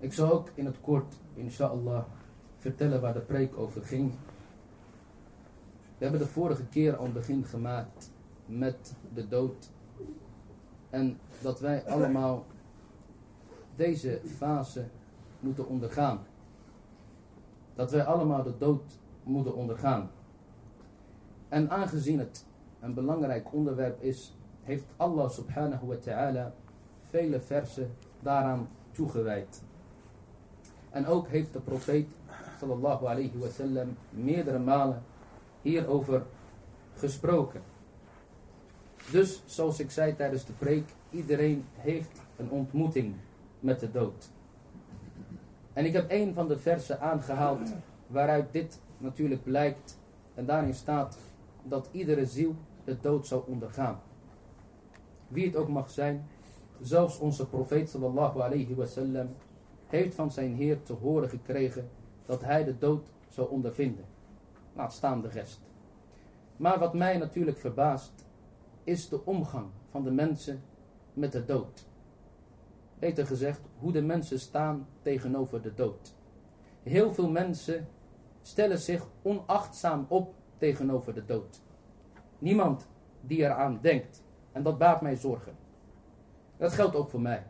Ik zal ook in het kort, inshallah, vertellen waar de preek over ging. We hebben de vorige keer al begin gemaakt met de dood. En dat wij allemaal deze fase moeten ondergaan. Dat wij allemaal de dood moeten ondergaan. En aangezien het een belangrijk onderwerp is, heeft Allah subhanahu wa ta'ala vele versen daaraan toegewijd. En ook heeft de profeet sallallahu alayhi wa sallam meerdere malen hierover gesproken. Dus zoals ik zei tijdens de preek, iedereen heeft een ontmoeting met de dood. En ik heb een van de versen aangehaald waaruit dit natuurlijk blijkt. En daarin staat dat iedere ziel de dood zou ondergaan. Wie het ook mag zijn, zelfs onze profeet sallallahu alayhi wasallam heeft van zijn Heer te horen gekregen dat hij de dood zou ondervinden. Laat staan de rest. Maar wat mij natuurlijk verbaast, is de omgang van de mensen met de dood. Beter gezegd, hoe de mensen staan tegenover de dood. Heel veel mensen stellen zich onachtzaam op tegenover de dood. Niemand die eraan denkt. En dat baart mij zorgen. Dat geldt ook voor mij.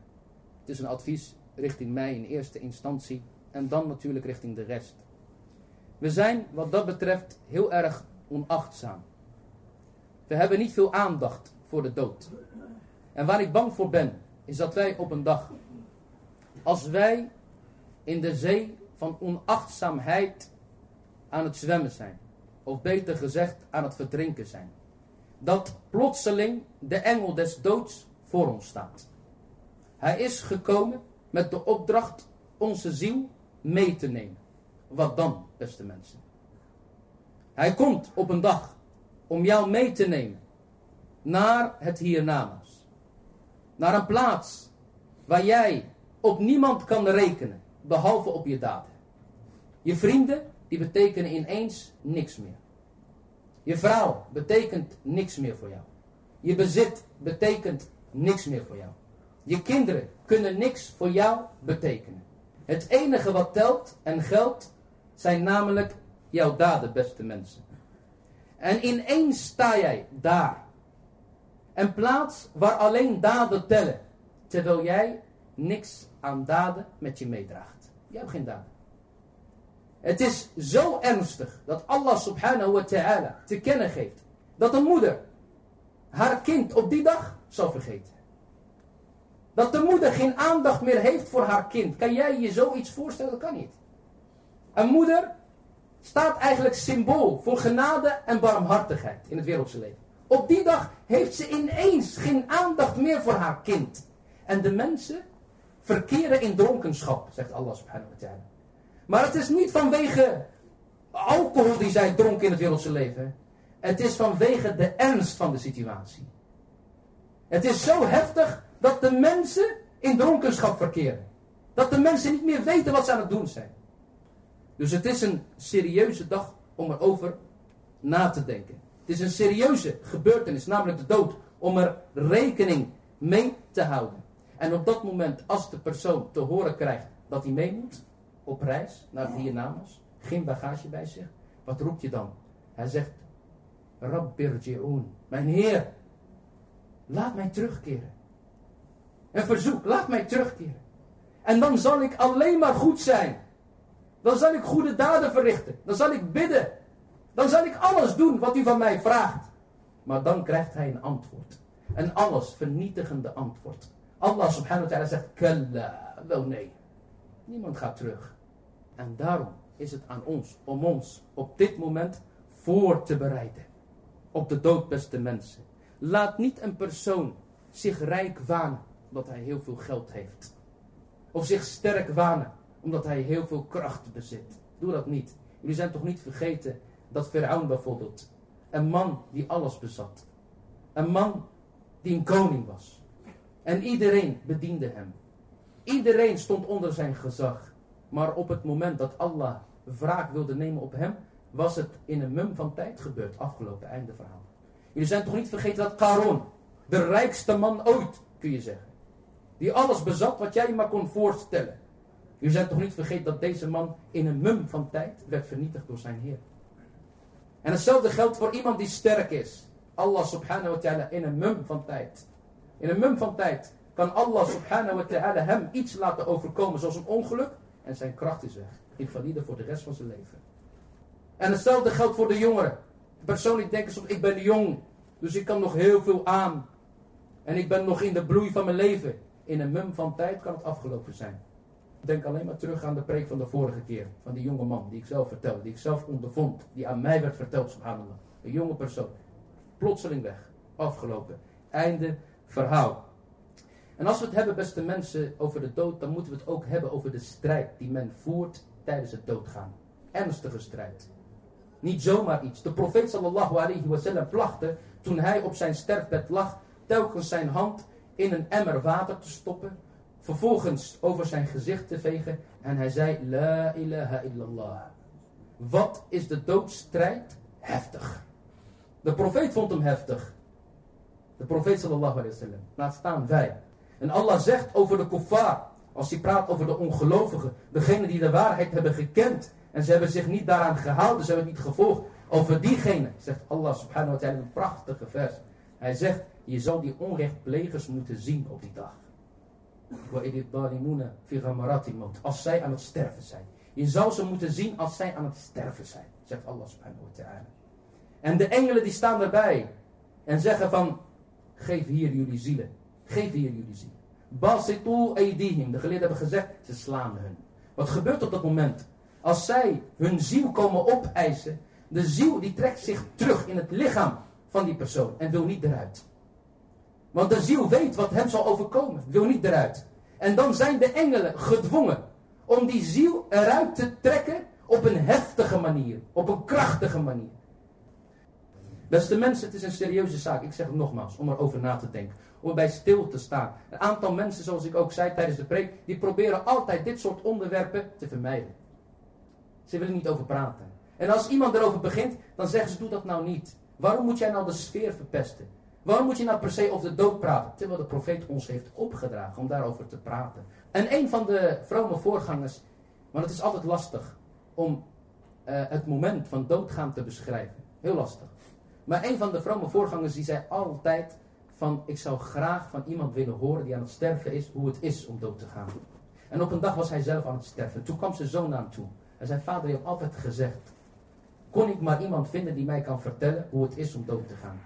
Het is een advies richting mij in eerste instantie en dan natuurlijk richting de rest. We zijn wat dat betreft heel erg onachtzaam. We hebben niet veel aandacht voor de dood. En waar ik bang voor ben, is dat wij op een dag, als wij in de zee van onachtzaamheid aan het zwemmen zijn, of beter gezegd aan het verdrinken zijn, dat plotseling de engel des doods voor ons staat. Hij is gekomen met de opdracht onze ziel mee te nemen. Wat dan, beste mensen? Hij komt op een dag om jou mee te nemen naar het hiernamaals. Naar een plaats waar jij op niemand kan rekenen, behalve op je daden. Je vrienden, die betekenen ineens niks meer. Je vrouw betekent niks meer voor jou. Je bezit betekent niks meer voor jou. Je kinderen kunnen niks voor jou betekenen. Het enige wat telt en geldt zijn namelijk jouw daden, beste mensen. En ineens sta jij daar. Een plaats waar alleen daden tellen. Terwijl jij niks aan daden met je meedraagt. Je hebt geen daden. Het is zo ernstig dat Allah subhanahu wa ta'ala te kennen geeft. Dat een moeder haar kind op die dag zal vergeten. Dat de moeder geen aandacht meer heeft voor haar kind. Kan jij je zoiets voorstellen? Dat kan niet. Een moeder staat eigenlijk symbool voor genade en barmhartigheid in het wereldse leven. Op die dag heeft ze ineens geen aandacht meer voor haar kind. En de mensen verkeren in dronkenschap, zegt Allah subhanahu wa ta'ala. Maar het is niet vanwege alcohol die zij dronken in het wereldse leven. Het is vanwege de ernst van de situatie. Het is zo heftig dat de mensen in dronkenschap verkeren. Dat de mensen niet meer weten wat ze aan het doen zijn. Dus het is een serieuze dag om erover na te denken. Het is een serieuze gebeurtenis, namelijk de dood, om er rekening mee te houden. En op dat moment, als de persoon te horen krijgt dat hij mee moet, op reis naar het hiernamaals, geen bagage bij zich, wat roept je dan? Hij zegt, Rabbirji'un, mijn Heer, laat mij terugkeren. Een verzoek, laat mij terugkeren. En dan zal ik alleen maar goed zijn. Dan zal ik goede daden verrichten. Dan zal ik bidden. Dan zal ik alles doen wat u van mij vraagt. Maar dan krijgt hij een antwoord. Een alles vernietigende antwoord. Allah subhanahu wa ta'ala zegt, kalla, wel nee. Niemand gaat terug. En daarom is het aan ons om ons op dit moment voor te bereiden. Op de dood, beste mensen. Laat niet een persoon zich rijk wanen omdat hij heel veel geld heeft. Of zich sterk wanen omdat hij heel veel kracht bezit. Doe dat niet. Jullie zijn toch niet vergeten dat Firaun bijvoorbeeld, een man die alles bezat. Een man die een koning was. En iedereen bediende hem. Iedereen stond onder zijn gezag. Maar op het moment dat Allah wraak wilde nemen op hem, was het in een mum van tijd gebeurd. Afgelopen, einde verhaal. Jullie zijn toch niet vergeten dat Karon, de rijkste man ooit, kun je zeggen. Die alles bezat wat jij maar kon voorstellen. U zijn toch niet vergeten dat deze man in een mum van tijd werd vernietigd door zijn Heer. En hetzelfde geldt voor iemand die sterk is. Allah subhanahu wa ta'ala in een mum van tijd. In een mum van tijd kan Allah subhanahu wa ta'ala hem iets laten overkomen zoals een ongeluk. En zijn kracht is weg. Invalide voor de rest van zijn leven. En hetzelfde geldt voor de jongeren. Persoonlijk denken soms, ik ben jong. Dus ik kan nog heel veel aan. En ik ben nog in de bloei van mijn leven. In een mum van tijd kan het afgelopen zijn. Denk alleen maar terug aan de preek van de vorige keer. Van die jonge man die ik zelf vertelde. Die ik zelf ondervond. Die aan mij werd verteld, subhanallah. Een jonge persoon. Plotseling weg. Afgelopen. Einde verhaal. En als we het hebben, beste mensen, over de dood, dan moeten we het ook hebben over de strijd die men voert tijdens het doodgaan. Ernstige strijd. Niet zomaar iets. De profeet sallallahu alayhi wasallam plachtte, toen hij op zijn sterfbed lag, telkens zijn hand in een emmer water te stoppen, vervolgens over zijn gezicht te vegen en hij zei, La ilaha illallah. Wat is de doodstrijd? Heftig. De profeet vond hem heftig. De profeet sallallahu alayhi wasallam. Laat staan wij. En Allah zegt over de kuffar, als hij praat over de ongelovigen, degenen die de waarheid hebben gekend en ze hebben zich niet daaraan gehouden, ze hebben niet gevolgd. Over diegenen zegt Allah subhanahu wa ta'ala een prachtige vers. Hij zegt, je zal die onrechtplegers moeten zien op die dag. Als zij aan het sterven zijn. Je zal ze moeten zien als zij aan het sterven zijn. Zegt Allah subhanahu wa ta'ala. En de engelen die staan erbij. En zeggen van, geef hier jullie zielen. Geef hier jullie zielen. Basitu eidihim. De geleerden hebben gezegd, ze slaan hun. Wat gebeurt op dat moment? Als zij hun ziel komen opeisen, de ziel die trekt zich terug in het lichaam van die persoon en wil niet eruit. Want de ziel weet wat hem zal overkomen, wil niet eruit. En dan zijn de engelen gedwongen om die ziel eruit te trekken op een heftige manier, op een krachtige manier. Beste mensen, het is een serieuze zaak. Ik zeg het nogmaals, om erover na te denken. Om erbij stil te staan. Een aantal mensen, zoals ik ook zei tijdens de preek, die proberen altijd dit soort onderwerpen te vermijden. Ze willen niet over praten. En als iemand erover begint, dan zeggen ze, doe dat nou niet. Waarom moet jij nou de sfeer verpesten? Waarom moet je nou per se over de dood praten? Terwijl de profeet ons heeft opgedragen om daarover te praten. En een van de vrome voorgangers, want het is altijd lastig om uh, het moment van doodgaan te beschrijven. Heel lastig. Maar een van de vrome voorgangers die zei altijd van ik zou graag van iemand willen horen die aan het sterven is, hoe het is om dood te gaan. En op een dag was hij zelf aan het sterven. Toen kwam zijn zoon naar toe. En zijn vader heeft altijd gezegd, kon ik maar iemand vinden die mij kan vertellen hoe het is om dood te gaan.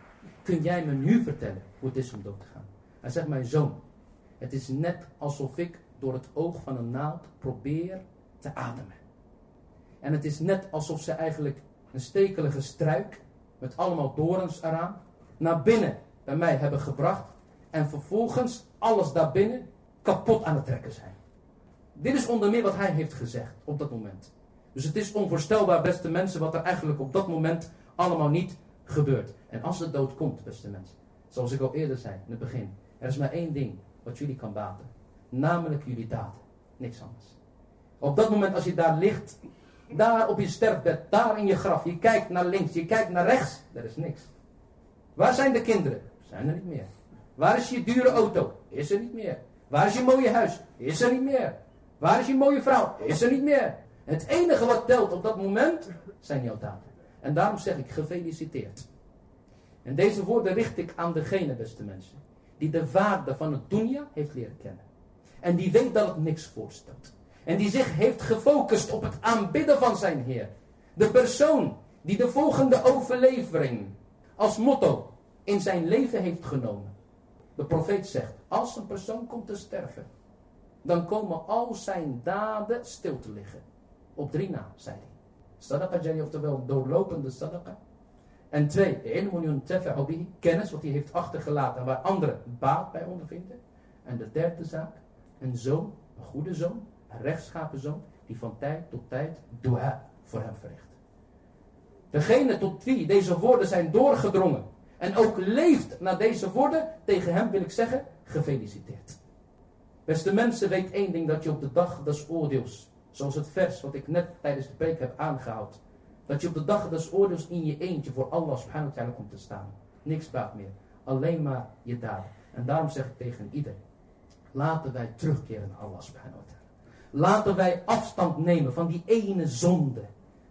Kun jij me nu vertellen hoe het is om dood te gaan? Hij zegt, mijn zoon, het is net alsof ik door het oog van een naald probeer te ademen. En het is net alsof ze eigenlijk een stekelige struik met allemaal dorens eraan naar binnen bij mij hebben gebracht en vervolgens alles daarbinnen kapot aan het trekken zijn. Dit is onder meer wat hij heeft gezegd op dat moment. Dus het is onvoorstelbaar, beste mensen, wat er eigenlijk op dat moment allemaal niet gebeurt. En als de dood komt, beste mensen, zoals ik al eerder zei in het begin, er is maar één ding wat jullie kan baten. Namelijk jullie daden. Niks anders. Op dat moment als je daar ligt, daar op je sterfbed, daar in je graf, je kijkt naar links, je kijkt naar rechts, er is niks. Waar zijn de kinderen? Zijn er niet meer. Waar is je dure auto? Is er niet meer. Waar is je mooie huis? Is er niet meer. Waar is je mooie vrouw? Is er niet meer. Het enige wat telt op dat moment zijn jouw daden. En daarom zeg ik gefeliciteerd. En deze woorden richt ik aan degene, beste mensen, die de waarde van het dunya heeft leren kennen. En die weet dat het niks voorstelt. En die zich heeft gefocust op het aanbidden van zijn Heer. De persoon die de volgende overlevering als motto in zijn leven heeft genomen. De profeet zegt, als een persoon komt te sterven, dan komen al zijn daden stil te liggen. Op drie na, zei hij. Sadaqa jari, oftewel doorlopende sadaqa. En twee, ilmun bihi, kennis wat hij heeft achtergelaten waar anderen baat bij ondervinden. En de derde zaak, een zoon, een goede zoon, een rechtschapen zoon, die van tijd tot tijd dua voor hem verricht. Degene tot wie deze woorden zijn doorgedrongen en ook leeft naar deze woorden, tegen hem wil ik zeggen, gefeliciteerd. Beste mensen, weet één ding, dat je op de dag des oordeels Zoals het vers wat ik net tijdens de preek heb aangehaald. Dat je op de dag des oordeels in je eentje voor Allah subhanahu wa ta'ala komt te staan. Niks baat meer. Alleen maar je daden. En daarom zeg ik tegen ieder. Laten wij terugkeren naar Allah subhanahu wa ta'ala. Laten wij afstand nemen van die ene zonde.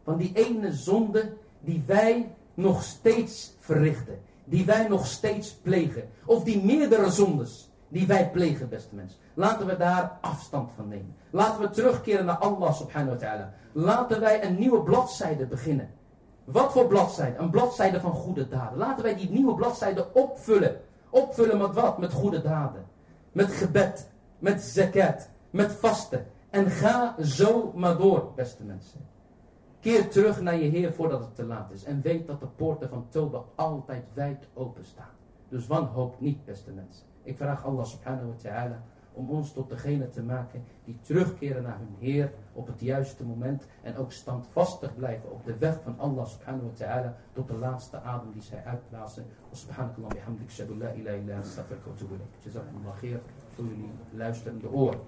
Van die ene zonde die wij nog steeds verrichten. Die wij nog steeds plegen. Of die meerdere zondes die wij plegen, beste mensen. Laten we daar afstand van nemen. Laten we terugkeren naar Allah subhanahu wa ta'ala. Laten wij een nieuwe bladzijde beginnen. Wat voor bladzijde? Een bladzijde van goede daden. Laten wij die nieuwe bladzijde opvullen. Opvullen met wat? Met goede daden. Met gebed. Met zakat. Met vasten. En ga zo maar door, beste mensen. Keer terug naar je Heer voordat het te laat is. En weet dat de poorten van Toba altijd wijd open staan. Dus wanhoop niet, beste mensen. Ik vraag Allah subhanahu wa ta'ala om ons tot degene te maken die terugkeren naar hun Heer op het juiste moment en ook standvastig blijven op de weg van Allah subhanahu wa ta'ala tot de laatste adem die zij uitblazen. Subhanakallah bihamdik shadu la ilaha illa wa atubu voor jullie luisterende oren.